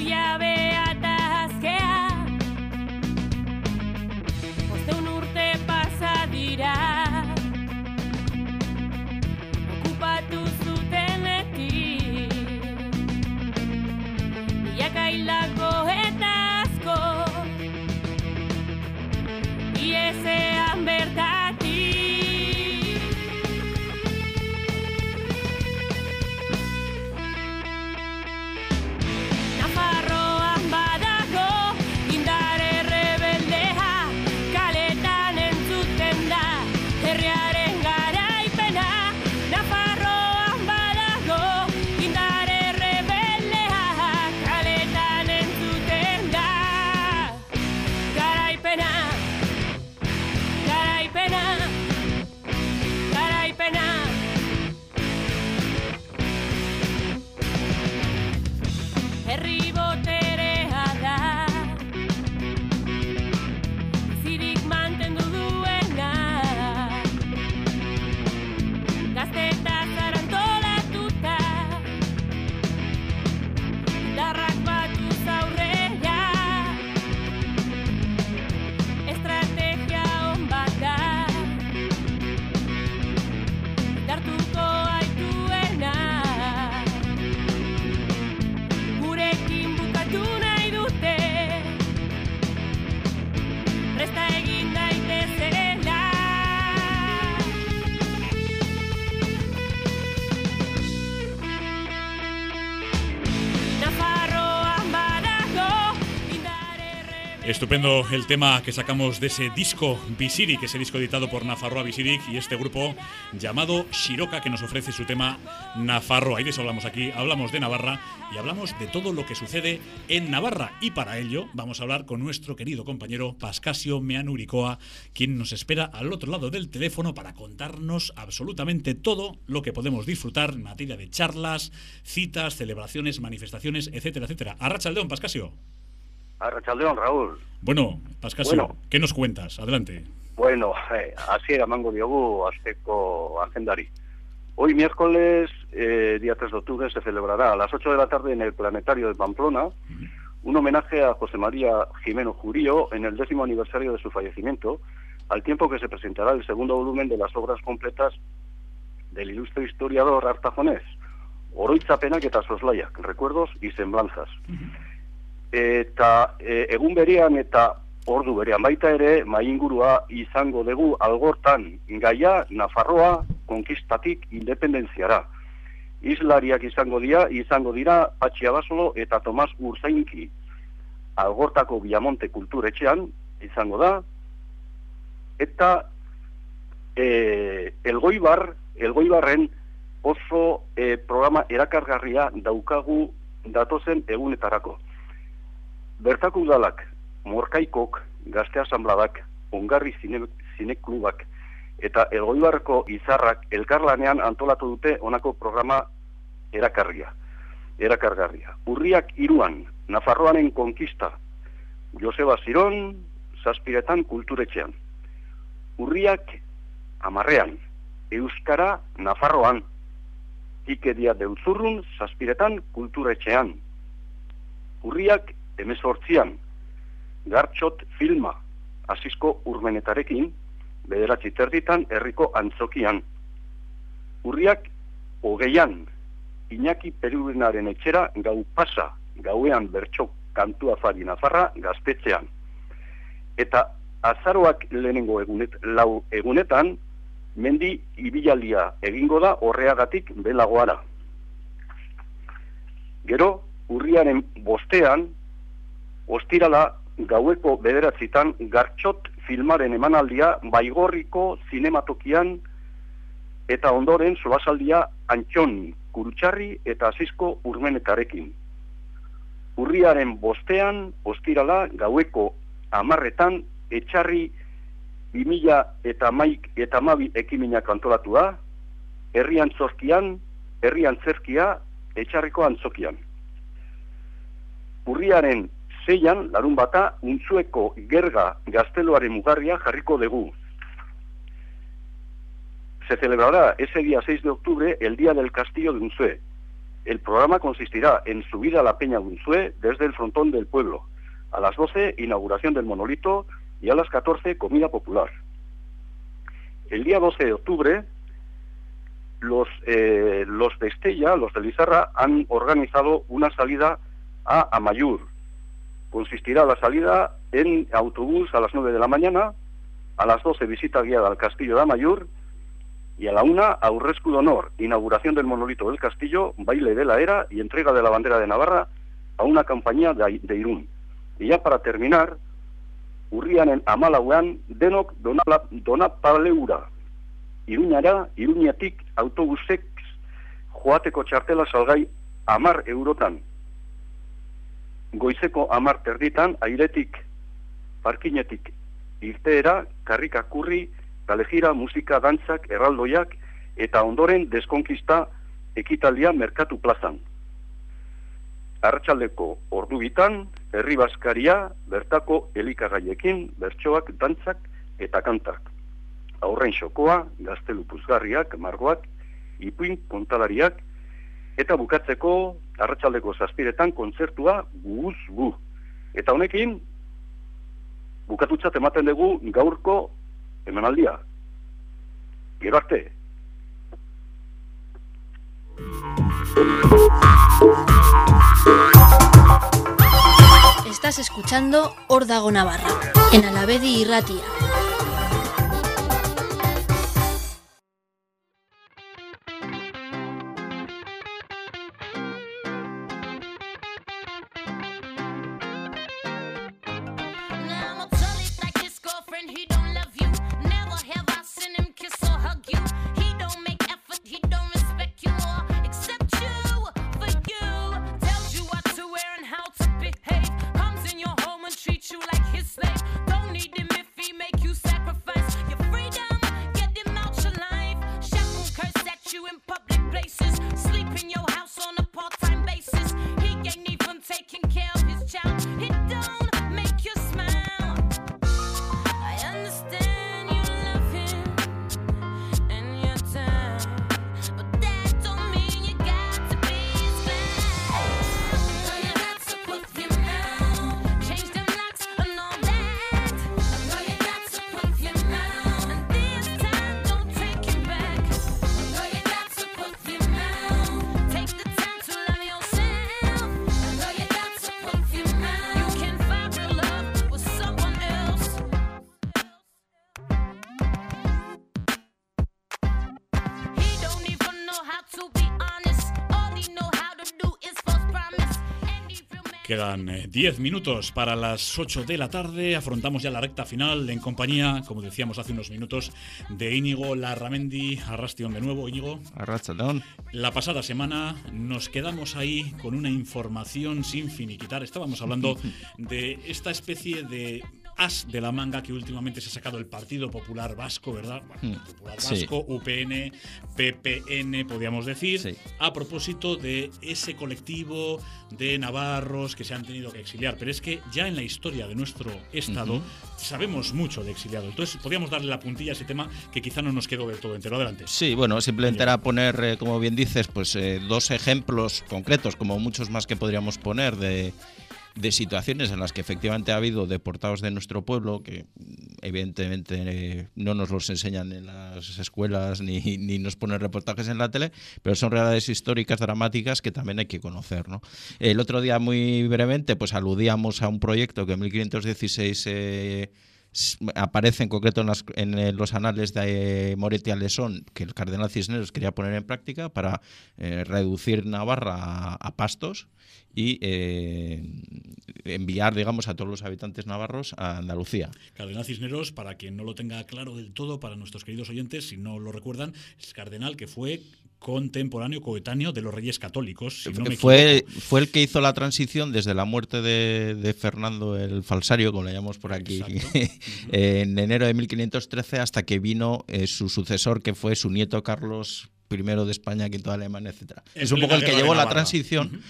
Estupendo el tema que sacamos de ese disco Visiri, que es el disco editado por Nafarroa Visirik y este grupo llamado Shiroka que nos ofrece su tema Nafarroa. Y de eso hablamos aquí, hablamos de Navarra y hablamos de todo lo que sucede en Navarra. Y para ello vamos a hablar con nuestro querido compañero Pascasio Meanuricoa, quien nos espera al otro lado del teléfono para contarnos absolutamente todo lo que podemos disfrutar en materia de charlas, citas, celebraciones, manifestaciones, etcétera, etcétera. Arracha el León, Pascasio. Arrachaldeón, Raúl. Bueno, Pascasio, ¿qué nos cuentas? Adelante. Bueno, eh, así era mango diogu azteko agendari. Hoy miércoles, eh, día 3 de octubre, se celebrará a las 8 de la tarde en el Planetario de Pamplona un homenaje a José María Jimeno Jurío en el décimo aniversario de su fallecimiento, al tiempo que se presentará el segundo volumen de las obras completas del ilustre historiador artajonés, Oroitzapenak eta Soslaiak, Recuerdos y Semblanzas. Eta e, egun berean eta ordu berean baita ere, maingurua izango dugu algortan gaia Nafarroa konkistatik independenziara. Islariak izango dira, izango dira Patxi Abasolo eta Tomas Urzainki. Algortako Biamonte kulturetxean izango da, eta e, elgoibar, elgoibarren oso e, programa erakargarria daukagu datozen egunetarako. Bertako udalak, morkaikok, gazte asambladak, ongarri zine, zineklubak, eta elgoibarko izarrak elkarlanean antolatu dute honako programa erakarria. Erakargarria. Urriak iruan, Nafarroanen konkista, Joseba Ziron, zazpiretan kulturetxean. Urriak amarrean, Euskara Nafarroan, ikedia deutzurrun zazpiretan kulturetxean. Urriak emezortzian, gartxot filma, asizko urmenetarekin, bederatzi terditan herriko antzokian. Urriak hogeian, Iñaki Perurenaren etxera gau pasa, gauean bertxo kantua fari nafarra gaztetxean. Eta azaroak lehenengo egunet, lau egunetan, mendi ibilalia egingo da horreagatik belagoara. Gero, urriaren bostean, ostirala gaueko bederatzitan gartxot filmaren emanaldia baigorriko zinematokian eta ondoren solasaldia antxon kurutxarri eta azizko urmenetarekin. Urriaren bostean, ostirala gaueko amarretan etxarri 2000 eta maik eta mabi ekiminak antolatua, herrian zorkian, herrian zerkia, etxarriko antzokian. Urriaren zeian, larun bata, untzueko gerga gazteluaren mugarria jarriko dugu. Se celebrará ese día 6 de octubre el Día del Castillo de Unzué. El programa consistirá en subida a la Peña de Unzué desde el frontón del pueblo. A las 12, inauguración del monolito y a las 14, comida popular. El día 12 de octubre, los, eh, los de Estella, los de Lizarra, han organizado una salida a Amayur. Consistirá la salida en autobús a las 9 de la mañana, a las 12 visita guiada al castillo de Amayur y a la 1 Aurrescu de Honor, inauguración del monolito del castillo, baile de la era y entrega de la bandera de Navarra a una compañía de, Irún. Y ya para terminar, urrianen amalauean denok donapaleura. Iruñara, Iruñatik autobusek joateko txartela salgai amar eurotan. Goizeko amar terditan, airetik, parkinetik, irteera, karrika kurri, kalejira, musika, dantzak, erraldoiak, eta ondoren deskonkista ekitaldia merkatu plazan. Arratxaldeko ordu bitan, herri baskaria, bertako elikagaiekin, bertsoak, dantzak eta kantak. Aurren xokoa, gaztelu puzgarriak, margoak, ipuin kontalariak, eta bukatzeko, arratsaldeko zazpiretan, kontzertua guz gu. Eta honekin, bukatutzat ematen dugu gaurko emanaldia. Gero arte. Estás escuchando Ordago Navarra en Alavedi y Ratia. Quedan eh, 10 minutos para las 8 de la tarde. Afrontamos ya la recta final en compañía, como decíamos hace unos minutos, de Íñigo Larramendi. Arrastion de nuevo, Íñigo. Arrachatón. La pasada semana nos quedamos ahí con una información sin finiquitar. Estábamos hablando de esta especie de as de la manga que últimamente se ha sacado el Partido Popular Vasco, ¿verdad? Bueno, Mm, Popular sí. Vasco, UPN, PPN, podríamos decir, Sí. a propósito de ese colectivo de navarros que se han tenido que exiliar. Pero es que ya en la historia de nuestro Estado sabemos mucho de exiliados. Entonces, podríamos darle la puntilla a ese tema que quizá no nos quedó del todo entero. Adelante. Sí, bueno, simplemente era poner, eh, como bien dices, pues eh, dos ejemplos concretos, como muchos más que podríamos poner, de, de situaciones en las que efectivamente ha habido deportados de nuestro pueblo, que evidentemente eh, no nos los enseñan en las escuelas ni, ni nos ponen reportajes en la tele, pero son realidades históricas dramáticas que también hay que conocer. ¿no? El otro día, muy brevemente, pues aludíamos a un proyecto que en 1516... eh, aparece en concreto en, las- en, eh, los anales de Moretti Alesón que el cardenal Cisneros quería poner en práctica para eh, reducir Navarra a pastos y eh, enviar, digamos, a todos los habitantes navarros a Andalucía. Cardenal Cisneros, para quien no lo tenga claro del todo, para nuestros queridos oyentes, si no lo recuerdan, es cardenal que fue contemporáneo, coetáneo de los reyes católicos. Si no me fue, fue el que hizo la transición desde la muerte de, de Fernando el Falsario, como le llamamos por aquí, en enero de 1513, hasta que vino eh, su sucesor, que fue su nieto Carlos I de España, quinto de Alemania. En Es un poco el que llevó la transición, Ujú.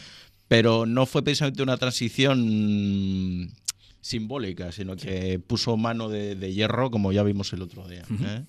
Pero no fue precisamente una transición simbólica, sino que puso mano de, de hierro, como ya vimos el otro día. ¿eh?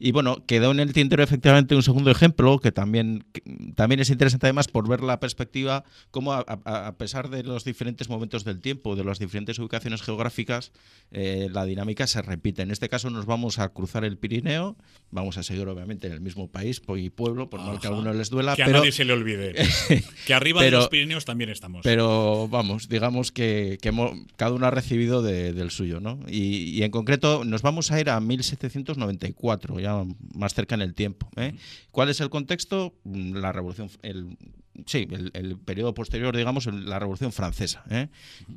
Y bueno, quedó en el tintero efectivamente un segundo ejemplo que también, que también es interesante además por ver la perspectiva, cómo a, pesar de los diferentes momentos del tiempo, de las diferentes ubicaciones geográficas, eh, la dinámica se repite. En este caso nos vamos a cruzar el Pirineo, vamos a seguir obviamente en el mismo país y pueblo, por mal que a Ajá. algunos les duela, Que a nadie se le olvide. que arriba pero- de los Pirineos también estamos. Pero vamos, digamos que, que hemo- cada uno ha recibido de- del suyo, ¿no? Y, y en concreto nos vamos a ir a 1794, ya más cerca en el tiempo. ¿eh? ¿Cuál es el contexto? Mm, La revolución, el, sí, el, el periodo posterior, digamos, la revolución francesa. ¿eh?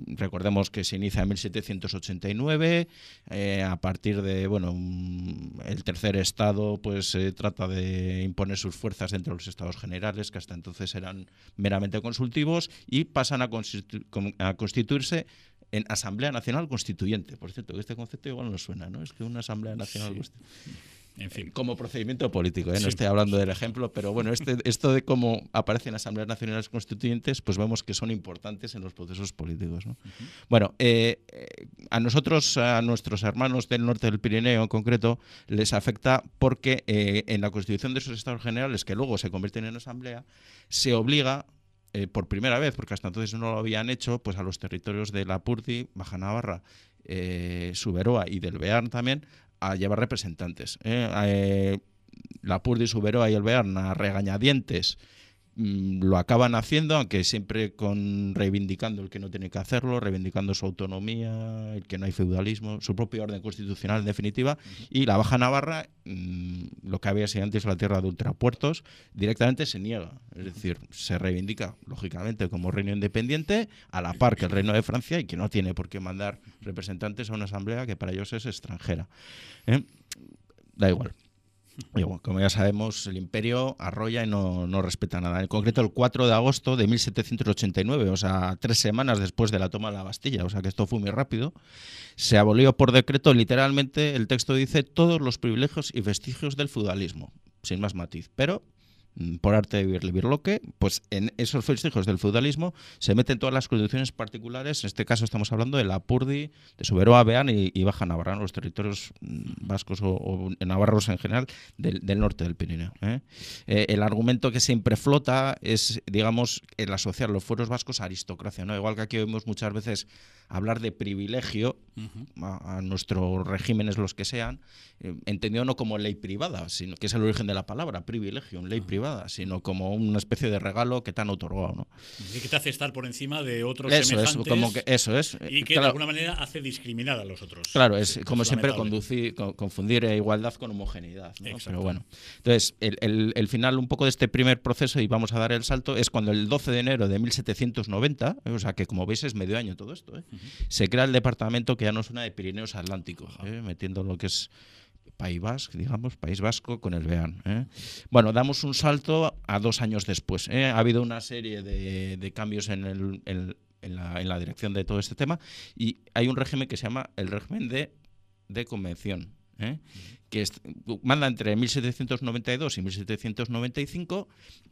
Recordemos que se inicia en 1789, eh, a partir de, bueno, mm, el tercer estado, pues se trata de imponer sus fuerzas dentro de los estados generales, que hasta entonces eran meramente consultivos, y pasan a, constitu- con- a constituirse en Asamblea Nacional Constituyente. Por cierto, que este concepto igual no suena, ¿no? Es que una Asamblea Nacional Sí. Constituyente. en fin. Como procedimiento político, ¿eh? Sí. no estoy hablando del ejemplo, pero bueno, este, esto de cómo aparecen asambleas nacionales constituyentes, pues vemos que son importantes en los procesos políticos. ¿no? Bueno, eh, eh, a nosotros, a nuestros hermanos del norte del Pirineo en concreto, les afecta porque eh, en la constitución de esos estados generales, que luego se convierten en asamblea, se obliga eh, por primera vez, porque hasta entonces no lo habían hecho, pues a los territorios de Lapurdi, Baja Navarra, eh, Suberoa y del Bearn también, a llevar representantes. ¿eh? Eh, Lapurdi, Suberoa y el Bearn a regañadientes lo acaban haciendo, aunque siempre con reivindicando el que no tiene que hacerlo, reivindicando su autonomía, el que no hay feudalismo, su propio orden constitucional en definitiva, y la Baja Navarra, mm, lo que había sido antes la tierra de ultrapuertos, directamente se niega, es decir, se reivindica lógicamente como reino independiente, a la par que el reino de Francia y que no tiene por qué mandar representantes a una asamblea que para ellos es extranjera. ¿eh? Da igual. Como ya sabemos, el imperio arrolla y no, no respeta nada. En concreto, el 4 de agosto de 1789, o sea, tres semanas después de la toma de la Bastilla, o sea que esto fue muy rápido, se abolió por decreto, literalmente, el texto dice, todos los privilegios y vestigios del feudalismo, sin más matiz. Pero por arte de Birloque, pues en esos vestigios del feudalismo se meten todas las constituciones particulares, en este caso estamos hablando de la Purdi, de Suberoa, Beán y, y Baja Navarra, los territorios mm, vascos o, o navarros en general del, del norte del Pirineo. ¿eh? Eh, el argumento que siempre flota es, digamos, el asociar los fueros vascos a aristocracia, ¿no? igual que aquí oímos muchas veces hablar de privilegio a, a nuestros regímenes, los que sean, eh, entendido no como ley privada, sino que es el origen de la palabra, privilegio, ley privada. Privada, sino como una especie de regalo que te han otorgado, ¿no? Y que te hace estar por encima de otros Eso es, semejantes como que eso es. y que Claro. de alguna manera hace discriminar a los otros. Claro, es como siempre conducir, co- confundir eh, igualdad con homogeneidad. ¿no? Exacto. Pero bueno, entonces el, el- el final un poco de este primer proceso, y vamos a dar el salto, es cuando el 12 de enero de 1790, eh, o sea que como veis es medio año todo esto, ¿eh? se crea el departamento que ya no suena de Pirineos Atlánticos, ¿eh? metiendo lo que es País Vasco, digamos, País Vasco con el Beán. ¿eh? Bueno, damos un salto a dos años después. ¿eh? Ha habido una serie de, cambios en, la, dirección de todo este tema y hay un régimen que se llama el régimen de, de convención. ¿eh? Que es- manda entre 1792 y 1795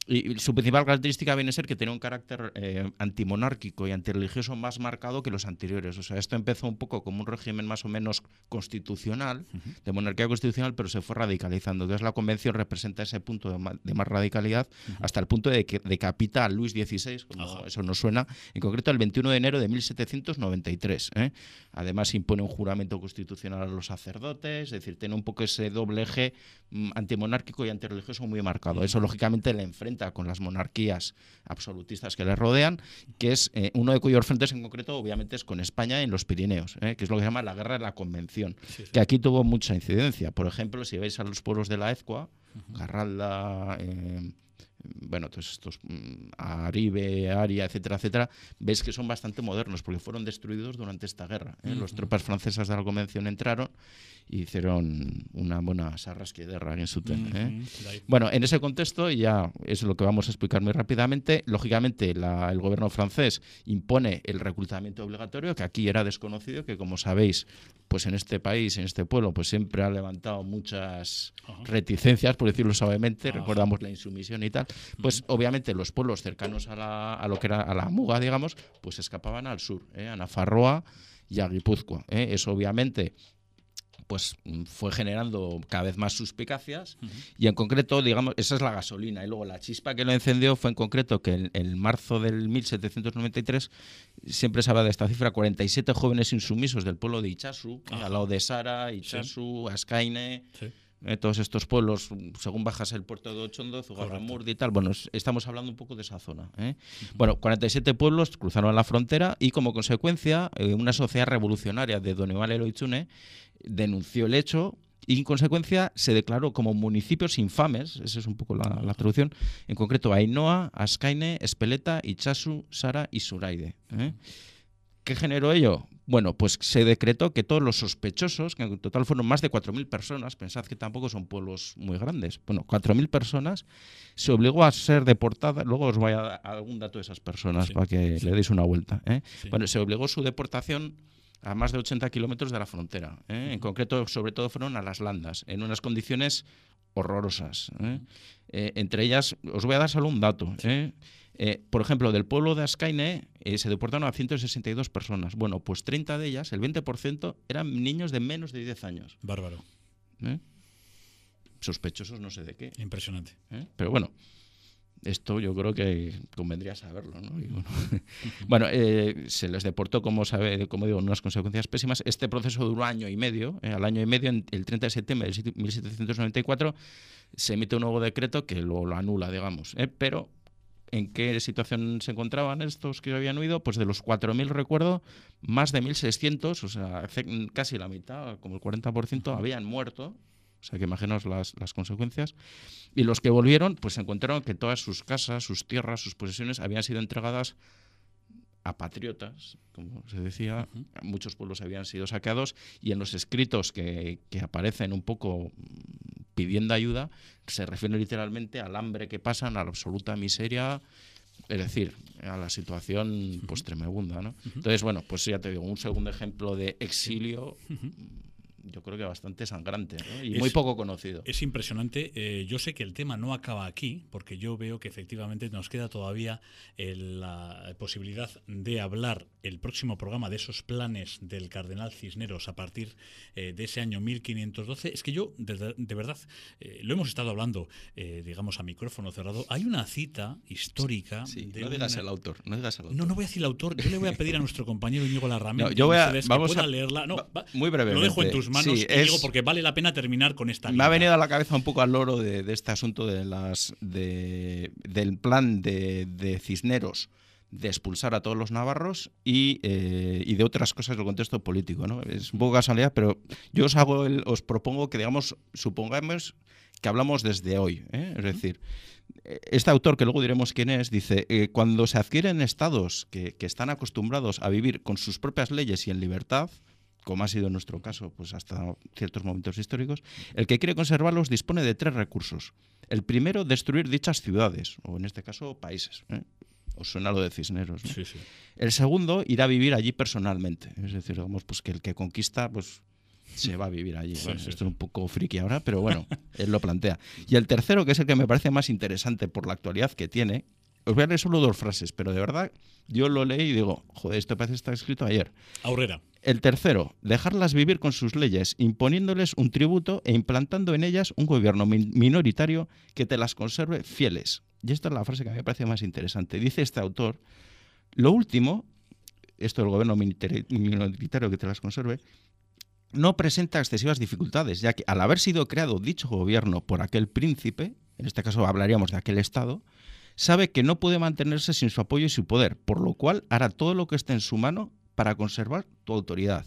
y su principal característica viene a ser que tiene un carácter eh, antimonárquico y antirreligioso más marcado que los anteriores. O sea, esto empezó un poco como un régimen más o menos constitucional, de monarquía constitucional, pero se fue radicalizando. Entonces la convención representa ese punto de, ma- de más radicalidad hasta el punto de que decapita a Luis XVI, como eso nos suena, en concreto el 21 de enero de 1793. ¿eh? Además impone un juramento constitucional a los sacerdotes, es decir, tiene un poco ese doble eje mm, antimonárquico y antirreligioso muy marcado. Eso lógicamente le enfrenta con las monarquías absolutistas que le rodean, que es eh, uno de cuyos frentes en concreto obviamente es con España en los Pirineos, ¿eh? que es lo que se llama la guerra de la convención, que aquí tuvo mucha incidencia. Por ejemplo, si veis a los pueblos de la Ezcua, Garralda, eh, bueno, todos estos mm, Aribe, Aria, etcétera, etcétera, veis que son bastante modernos porque fueron destruidos durante esta guerra. ¿eh? Las tropas francesas de la convención entraron hicieron una buena sarrasquederra en su ¿eh? De ahí. Bueno, en ese contexto, ya es lo que vamos a explicar muy rápidamente, lógicamente la- el gobierno francés impone el reclutamiento obligatorio, que aquí era desconocido, que como sabéis, pues en este país, en este pueblo, pues siempre ha levantado muchas Ajá. reticencias, por decirlo suavemente, Ajá. recordamos la insumisión y tal, pues obviamente los pueblos cercanos a, la, a lo que era a la Muga, digamos, pues escapaban al sur, ¿eh? a Nafarroa y a Guipúzcoa. ¿eh? Eso obviamente pues mm, fue generando cada vez más suspicacias y en concreto, digamos, esa es la gasolina. Y luego la chispa que lo encendió fue en concreto que en, en marzo del 1793, siempre se habla de esta cifra, 47 jóvenes insumisos del pueblo de Ichasu, eh, Ajá. al lado de Sara, Ichasu, Ascaine, Sí. Eh, todos estos pueblos, mm, según bajas el puerto de Ochondo, Zugarramurdi y tal. Bueno, es- estamos hablando un poco de esa zona. ¿eh? Bueno, 47 pueblos cruzaron la frontera y como consecuencia, eh, una sociedad revolucionaria de Don Iván Eloitzune denunció el hecho y en consecuencia se declaró como municipios infames, esa es un poco la, la traducción, en concreto Ainhoa, Ascaine, Espeleta, Ichasu, Sara y Suraide. ¿eh? ¿Qué generó ello? Bueno, pues se decretó que todos los sospechosos, que en total fueron más de 4.000 personas, pensad que tampoco son pueblos muy grandes, bueno, 4.000 personas, se obligó a ser deportada, luego os voy a dar algún dato de esas personas Sí, para que sí. le deis una vuelta. ¿eh? Sí. Bueno, se obligó su deportación a más de 80 kilómetros de la frontera. ¿eh? En concreto, sobre todo, fueron a las landas, en unas condiciones horrorosas. ¿eh? Eh, entre ellas, os voy a dar solo un dato. ¿Eh? Por ejemplo, del pueblo de Ascaine eh, se deportaron a 162 personas. Bueno, pues 30 de ellas, el 20%, eran niños de menos de 10 años. Bárbaro. ¿eh? Sospechosos no sé de qué. Impresionante. Pero bueno, esto yo creo que convendría saberlo. ¿no? Bueno, bueno, eh, se les deportó, como, sabe, como digo, unas consecuencias pésimas. Este proceso duró año y medio. eh, al año y medio, el 30 de septiembre de 1794, se emite un nuevo decreto que lo, lo anula, digamos. ¿eh? Pero, ¿en qué situación se encontraban estos que habían huido? Pues de los 4.000, recuerdo, más de 1.600, o sea, casi la mitad, como el 40%, habían muerto. O sea, que imaginaos las, las consecuencias. Y los que volvieron, pues encontraron que todas sus casas, sus tierras, sus posesiones habían sido entregadas a patriotas, como se decía. Muchos pueblos habían sido saqueados y en los escritos que, que aparecen un poco pidiendo ayuda, se refieren literalmente al hambre que pasan, a la absoluta miseria, es decir, a la situación pues tremenda, ¿no? Entonces, bueno, pues ya te digo, un segundo ejemplo de exilio, yo creo que bastante sangrante ¿no? y Es- muy poco conocido. Es impresionante. Eh, yo sé que el tema no acaba aquí, porque yo veo que efectivamente nos queda todavía eh, la posibilidad de hablar el próximo programa de esos planes del cardenal Cisneros a partir eh, de ese año 1512. Es que yo, de, de verdad, eh, lo hemos estado hablando, digamos, a micrófono cerrado. Hay una cita histórica. Sí, de no digas una- el autor, no digas el autor. No, no voy a decir el autor. Yo le voy a pedir a nuestro compañero Íñigo Larramen No, yo voy a- Mercedes, que vamos pueda a- leerla. No, va- va- muy brevemente. Lo dejo en tus manos, Sí, es- porque vale la pena terminar con esta Me ha venido a la cabeza un poco al loro de, de este asunto de las de, del plan de, de Cisneros de expulsar a todos los navarros y, eh, y de otras cosas del contexto político. ¿no? Es un poco casualidad, pero yo os hago el- os propongo que digamos, supongamos que hablamos desde hoy. ¿eh? Es decir, este autor, que luego diremos quién es, dice, eh, cuando se adquieren estados que, que están acostumbrados a vivir con sus propias leyes y en libertad, como ha sido nuestro caso pues hasta ciertos momentos históricos, el que quiere conservarlos dispone de tres recursos. El primero, destruir dichas ciudades, o en este caso, países. ¿eh? Os suena lo de Cisneros. ¿no? Sí, sí. El segundo, ir a vivir allí personalmente. Es decir, digamos, pues que el que conquista, pues se va a vivir allí. Sí, Bueno, sí, esto es un poco friki ahora, pero bueno, él lo plantea. Y el tercero, que es el que me parece más interesante por la actualidad que tiene, os voy a leer solo dos frases, pero de verdad yo lo leí y digo, joder, esto parece que está escrito ayer. Aurrera. El tercero, dejarlas vivir con sus leyes, imponiéndoles un tributo e implantando en ellas un gobierno min- minoritario que te las conserve fieles. Y esta es la frase que me parece más interesante. Dice este autor, lo último, esto del gobierno minoritario que te las conserve, no presenta excesivas dificultades, ya que al haber sido creado dicho gobierno por aquel príncipe, en este caso hablaríamos de aquel Estado, sabe que no puede mantenerse sin su apoyo y su poder, por lo cual hará todo lo que esté en su mano para conservar tu autoridad.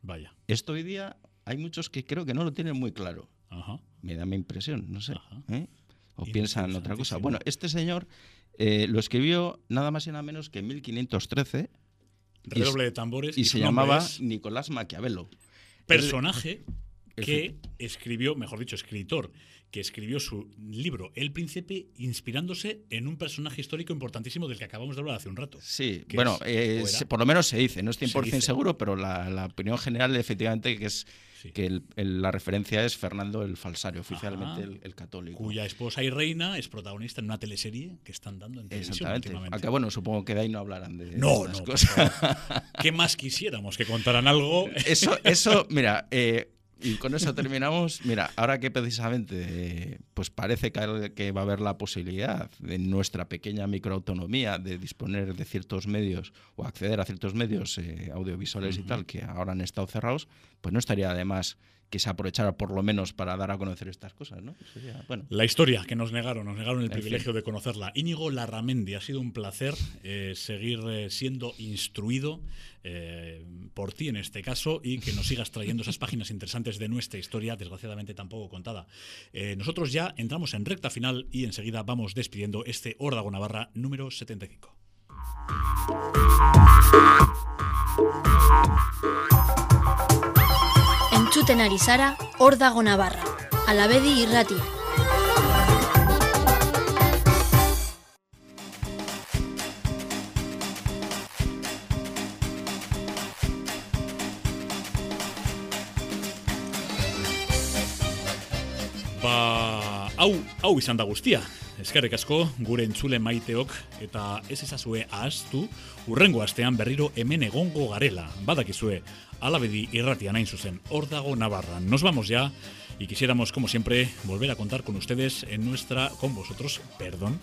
Vaya. Esto hoy día hay muchos que creo que no lo tienen muy claro. Ajá. Me da mi impresión, no sé. ¿eh? O piensan otra cosa. Bueno, este señor eh, lo escribió nada más y nada menos que en 1513 y Redoble de tambores. y se llamaba es Nicolás Maquiavelo. Personaje que escribió, mejor dicho, escritor, que escribió su libro El Príncipe inspirándose en un personaje histórico importantísimo del que acabamos de hablar hace un rato. Sí, bueno, es- eh, por lo menos se dice, no es 100% dice. seguro, pero la, la opinión general efectivamente que es Sí. que el- el- la referencia es Fernando el Falsario, oficialmente Ajá. el, el católico. Cuya esposa y reina es protagonista en una teleserie que están dando en televisión Exactamente. últimamente. Aunque bueno, supongo que de ahí no hablarán de No, estas no, cosas. ¿Qué más quisiéramos? Que contaran algo. Eso, eso, mira, eh, y con eso terminamos. Mira, ahora que precisamente, pues parece que, va a haber la posibilidad en nuestra pequeña microautonomía de disponer de ciertos medios o acceder a ciertos medios eh, audiovisuales y tal que ahora han estado cerrados, pues no estaría además que se aprovechara por lo menos para dar a conocer estas cosas, ¿no? Sería, bueno, La historia que nos negaron, nos negaron el En privilegio de conocerla. Íñigo Larramendi, ha sido un placer eh, seguir eh, siendo instruido eh, por ti en este caso y que nos sigas trayendo esas páginas interesantes de nuestra historia, desgraciadamente tampoco contada. Nosotros ya entramos en recta final y enseguida vamos despidiendo este Órdago Navarra número 75. Entzuten ari zara, hor dago Navarra. Alabedi irratia. Hau, hau izan da guztia. Eskerrik asko, gure entzule maiteok, eta ez ezazue ahaztu, urrengo astean berriro hemen egongo garela. Badakizue, alabedi irratia nain zuzen, hor dago Navarra. Nos vamos ya, y quisiéramos, como siempre, volver a contar con ustedes en nuestra, con vosotros, perdón,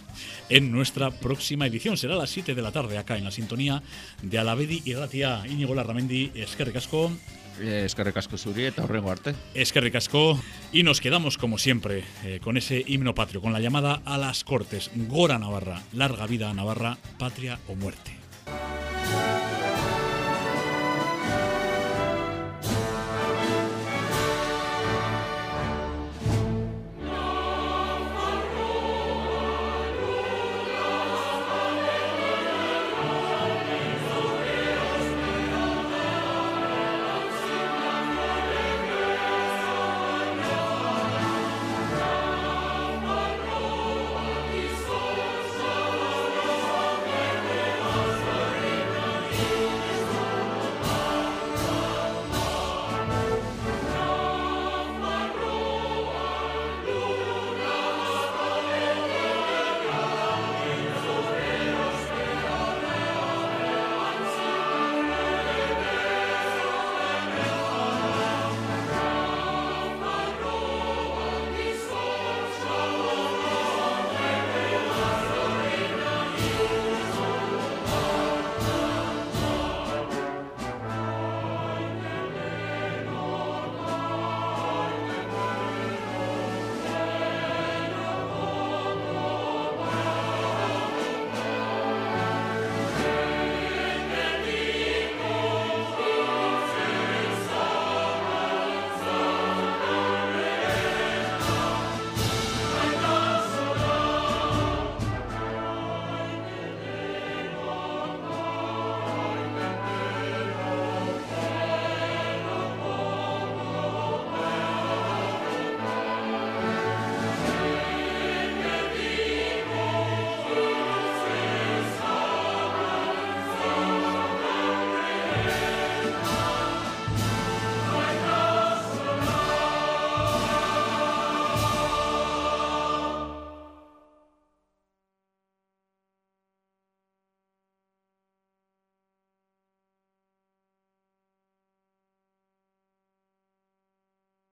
en nuestra próxima edición. Será a las 7 de la tarde acá en la sintonía de Alabedi irratia. Íñigo Larramendi, eskerrik asko, eskerrik asko zuri eta horrengo. Y nos quedamos, como siempre, eh, con ese himno patrio, con la llamada a las Cortes. Gora Navarra, larga vida a Navarra, patria o muerte.